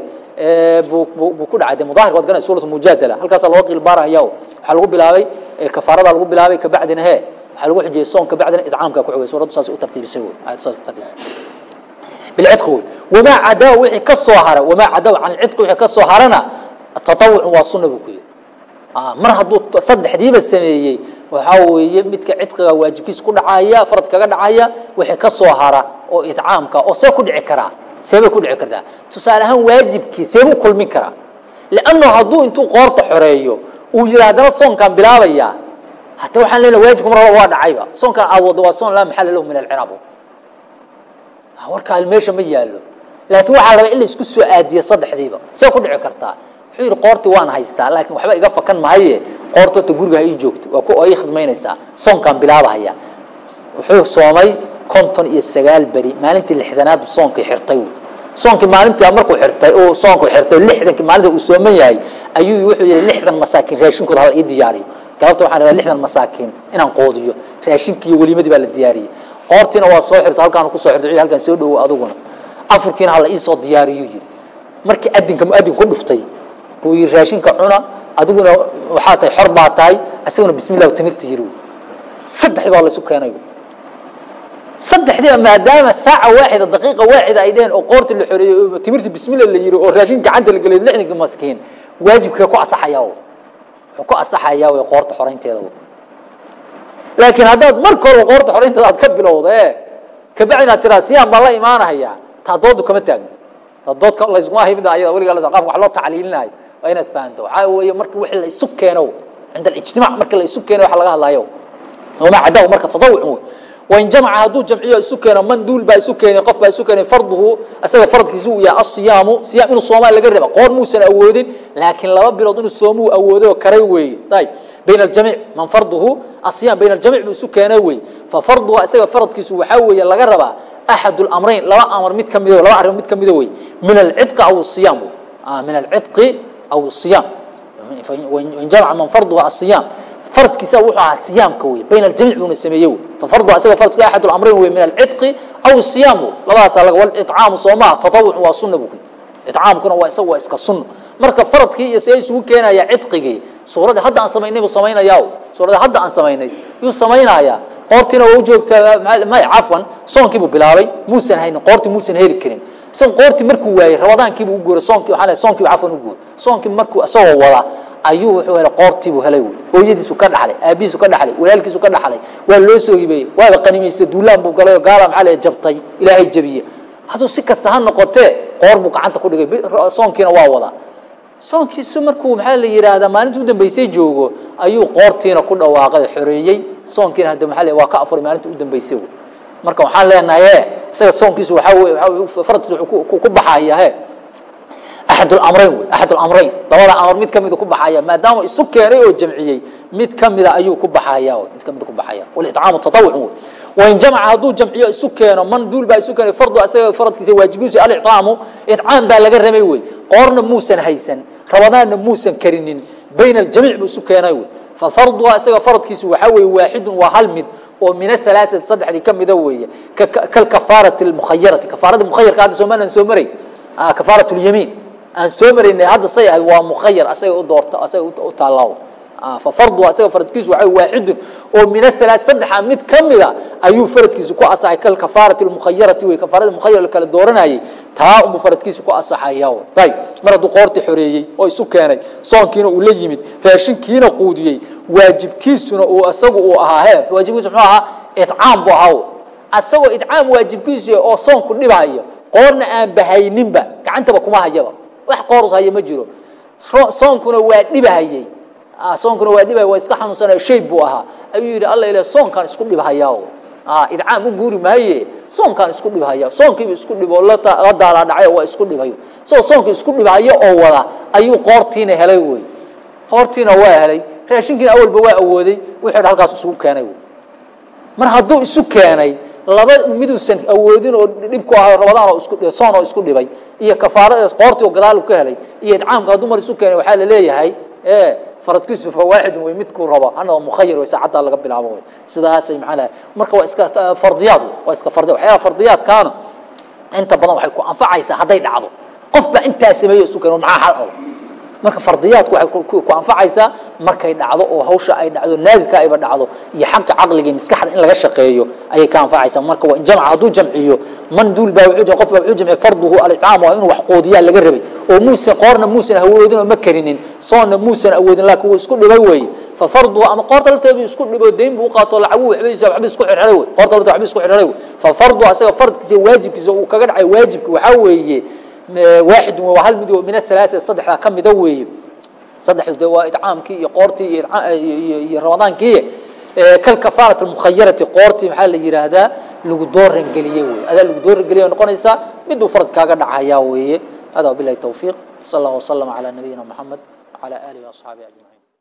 buu ku dhacay. De mudahirka waad garanay suuratu mujaadala. Halkaasaa loo qiil baarahayaa waxaa lagu bilaabay kafaaradaa lagu bilaabay kabacdina hee waxaa lagu xujiyey soonka bacdina idcaamka ku xogay suuraddu saas u tartiibisay wey aayaddu saas u tartiibisay bilcidqi wey wamaa cadawa wixii ka soo hara wamaa cadawa can alcidqi wixii ka soo harana tatawucun waa sunna buu ku yidhi mar hadduu saddexdiiba sameeyey waxaa weeye midka cidqiga waajibkiis ku dhacaya farad kaga dhacaya wixii ka soo hara oo idcaamka oo see ku dhici karaa seebay ku dhici kartaa tusaale ahaan waajibkii seebuu kulmin karaa lianno hadduu intuu qoorta xoreeyo uu yidhahdana soonkaan bilaabayaa hata waxaan leena waajib mar waa dhacayba. Soonkan aad wado waa soon laa maxalla lahu min alciraab ah, warkaa meesha ma yaallo. Laakiin waxaa rabaa in la isku soo aadiyo saddexdiiba. See ku dhici kartaa wuxuu yidhi qoorti waan haystaa laakiin waxba iga fakan mahaye. Qoorta horta guriga ha ii joogto. Waa ku oo ii khidmaynaysaa. Soonkaan bilaabahaya. Wuxuu soomay konton iyo sagaal beri. Maalintii lixdanaad soonkii xirtay soonkii maalintii markuu irtay soonku xirtay lixdankii maalinta uu sooman yahay ayuu wuxuu yidhi lixdan masaakiin raashinkooda hala ii diyaariyo galabta waxaan rabaa lixdan masaakiin inaan qoodiyo raashinkii welimadii baa la diyaariyey. Qoortiina waa soo xirto halkaan ku soo xirto halkaan soo dhawo aduguna afurkiina hala ii soo diyaariyo yiri markii adinka muadin ku dhuftay buu yii raashinka cuna adiguna waxaa tahay xor baa tahay isaguna bismi llah timirta yiri saddexdii baa laysu keenay saddexdiiba maadaama saaca waaxida daqiiqa waaxida ay dheheen oo qoorta la xoreeyey timirta bismillah la yiri oo raashin gacanta la geliyay lixdanka maskiin waajibkee ku asaxayaa ku asaxayaa way qoorta xoraynteeda laakiin haddaad marka hore qoorta xoraynteeda aad ka bilowda e kabacdina ad tiraa siyaan baan la imaanahayaa. Taa doodu kama taagno. Taa doodka laysuma himida ayada weligaa la qaabka wax loo tacliilinayo waa inaad fahanto. Waxaa weeye marka wixii la isu keeno cinda alijtimaac marka la isu keeno waxa laga hadlayo wamaa cadaahu marka tadawuc wain jamca hadduu jamciyo isu keeno man duul baa isu keenay qof baa isu keenay farduhu isaga faradkiisu uu yahay asiyaamu siyaam inuu soomaa laga reeba qoor muusan awoodin laakiin laba bilood inuu soomuu awoodoo karay weeye ayb bayna aljamiic man farduhu asiyaam bayna aljamiic buu isu keena weeye fa farduhu isaga faradkiisu waxaa weeye laga rabaa axad اlamrayn laba amar mid ka mid laba arimo mid ka mida weeye min alcidqi aw siyaam min alcidqi aw siyaam wain jamca man farduhu asiyaam faradkiisa wuxuu ahaa siyaamka wey bayna aljamic buuna sameeye wey fafardu isaga faradku axad اlamrayn wey min alciqi aw siyaam wey labadaasaa laga wal icaamu soo maaha tatawucu waa sunna buu ku icaamkuna waa isaga waa iska sunno marka faradkii iyo see isugu keenayaa cidqigii suuradda hadda aan samaynay buu samaynayaa suuradda hadda aan samaynay yuu samaynayaa qoortiina waa u joogtaa may cafwan soonkii buu bilaabay. Muusan haynin qoorti muusan heli karin. Son qoortii markuu waayey rabadaankiibuu u guuray soonki waxaa soonkiibu cafwan u guuray. Soonkii markuu isagoo wadaa ayuu wuxuu helay qoortiibuu helay wey hooyadiisu ka dhaxlay aabihiisu ka dhaxlay walaalkiisu ka dhaxlay waa loo soo hibeeyey waaba qanimaystay duulaan buu galay oo gaala maxaa la jabtay ilaahay jabiye hadduu si kasta ha noqotee qoor buu gacanta ku dhigay soonkiina waa wadaa. Soonkiisu markuu maxaa la yidhaahdaa maalinta u dambaysay joogo ayuu qoortiina ku dhawaaqay xoreeyey soonkiina hadda maxaa la waa ka afuray maalinta u dambaysay wey marka waxaan leenahay isaga soonkiisu waxaa wey faradkiisu wuxuu ku baxaya he aad amrayn w aad amrayn labada amar mid ka mid ku baxaya maadaama isu keenay oo jamciyey mid ka mida ayuu ku baxaya mid ka mid ku baxaya walictaamu tatawuc w wain jamaca hadduu jamciyo isu keeno man duul baa isu keenay fardu asaga faradkiisa waajibiisu alictaamu itcaam baa laga rabay wey qoorna muusan haysan rabadaanna muusan karinin bayna aljamiic buu isu keenay wey fafarduha isaga faradkiisu waxaa weeye waaxidun waa hal mid oo min ahalaaati saddexdii ka mida weeye kalkafaarati almukhayarati kafaarada mukhayarka hadda soomaalian soo maray kafaaratu lyamiin aan soo maraynay hadda say ahayd waa mukhayar asaga u doorta asaga u taallaaw fafarduha isaga faradkiisu waa waaxidun oo min ahalaaث saddexa mid kamida ayuu faradkiisu ku asaxay. Kalkafaarati اmukhayarati wey kafaaradii mukhayar kala dooranayay taa umu faradkiisu ku asaxaya ayb mar hadduu qoorti xoreeyey oo isu keenay soonkiina uu la yimid raashinkiina quudiyey waajibkiisuna uu isagu uu ahaa he waajibkiisu muxuu ahaa icaam bu ahaa asagoo idcaam waajibkiisu oo soonku dhibahayo qoorna aan bahayninba gacantaba kuma hayaba wax qoor haya ma jiro. Soonkuna waa dhibahayey soonkuna waa dhibahaya waa iska xanuunsanaya shayb buu ahaa. Ayuu yidhi alla ilah soonkaan isku dhibhayaa idcaam u guuri maaye. Soonkaan isku dhibhaya soonkiiba isku dhibo la daala dhacay waa isku dhibayo. Isagoo soonka isku dhibhayo oo wada ayuu qoortiina helay wey qoortiina waa helay. Raashinkiina awalba waa awooday. Wuxuu halkaas isugu keenay mar hadduu isu keenay laba miduusan awoodin oo dhib ku ahay rabadaan oo isku soon oo isku dhibay iyo kafaaradaas qoortii oo gadaal ka helay iyo idcaamka hadduu mar isu keenay waxaa la leeyahay e faradkiisu fawaaxidun wey midkuu rabo hana waa mukhayar wey saacaddaa laga bilaabo wey. Sidaasay macnaha marka waa iska fardiyaad waa iska fardiya waxyaala fardiyaadkaana inta badan waxay ku anfacaysaa hadday dhacdo. Qof baa intaa sameeyo isu keeno maxaa xal og marka fardiyaadku waxay ku anfacaysaa markay dhacdo oo hawsha ay dhacdo naadidka ayba dhacdo iyo xagga caqliga iyo maskaxda in laga shaqeeyo ayay ka anfacaysaa. Marka waa in jamca hadduu jamciyo man duul baa wuxuu qof baa wuxuu jamciyo farduhu alicaamu waa inuu wax quudiyaa laga rabay. Oo muusan qoorna muusan awoodin oo ma karinin soonna muusan awoodin laakiin wuu isku dhibay weeye fafarduhu ama qoorta lafteedu isku dhibo dayn buu u qaato lacagu waxbaysa waxba isku xirxiray wey qoorta lafteedu waxba isku xirxiray wey fafarduhu asaga fardkiisa waajibkiisa uu kaga dhacay waajibka waxaa weeye waaxid waa hal mid min ahalaaثa saddexdaa ka mida weeye saddexdu de waa idcaamkii iyo qoortii iyo ramadaankii kalkafaarati mukhayarati qoortii maxaa la yidhaahdaa lagu doorangeliyey wey adaa lagu doorangeliyay noqonaysaa miduu farad kaaga dhacayaa weeye hada wabilahi towfiiq sal اllah waslama calى nabiyina mxamed wعalى alihi وaصxaabihi ajmaciin